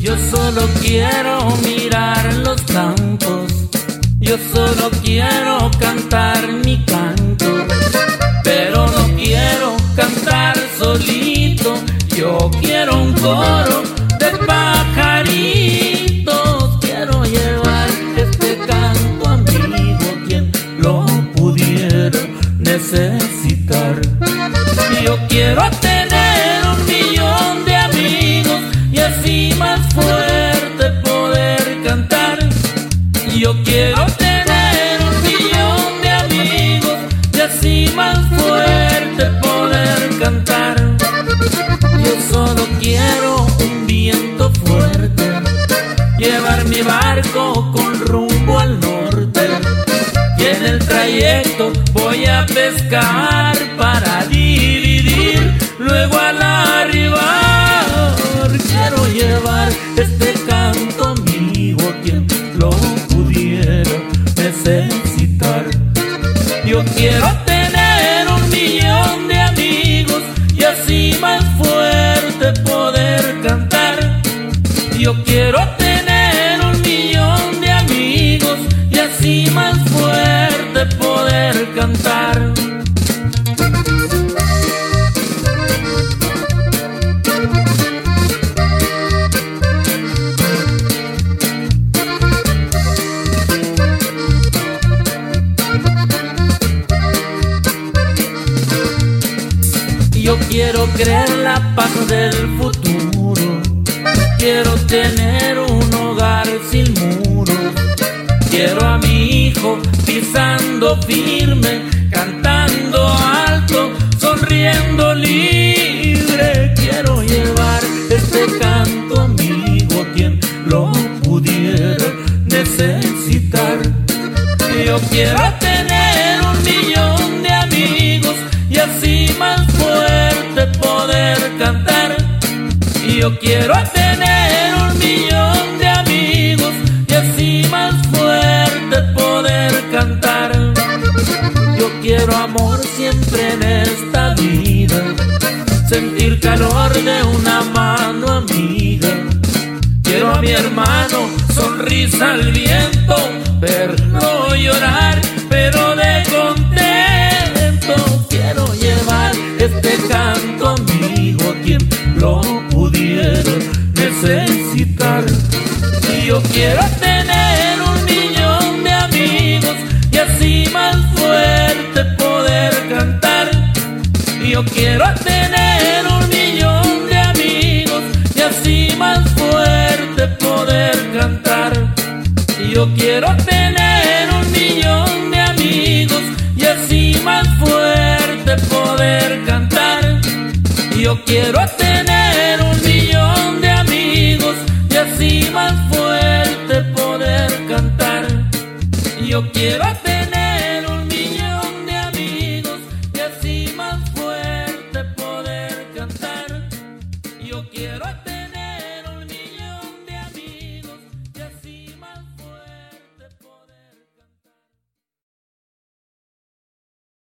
Yo solo quiero mirar los campos, yo solo quiero cantar quiero un coro de pajaritos, trayecto voy a pescar para dividir, luego al arribar quiero llevar este canto amigo quien lo pudiera necesitar. Yo quiero tener un millón de amigos y así más fuerte poder cantar. Yo quiero tener un millón de amigos y así más Yo quiero creer la paz del futuro. Quiero tener un hogar sin muros. Quiero a mi hijo pisando firme, cantando alto, sonriendo libre. Quiero llevar este canto amigo quien lo pudiera necesitar. Yo quiero tener un millón de amigos y así más fuerte poder cantar. Yo quiero sentir calor de una mano amiga. Quiero a mi hermano, sonrisa al viento, verlo llorar, pero de contento. Quiero llevar este canto amigo quien lo pudiera necesitar. Y yo quiero tener un millón de amigos y así más fuerte poder cantar. Yo quiero tener yo quiero tener un millón de amigos y así más fuerte poder cantar. Yo quiero tener un millón de amigos y así más fuerte poder cantar. Yo quiero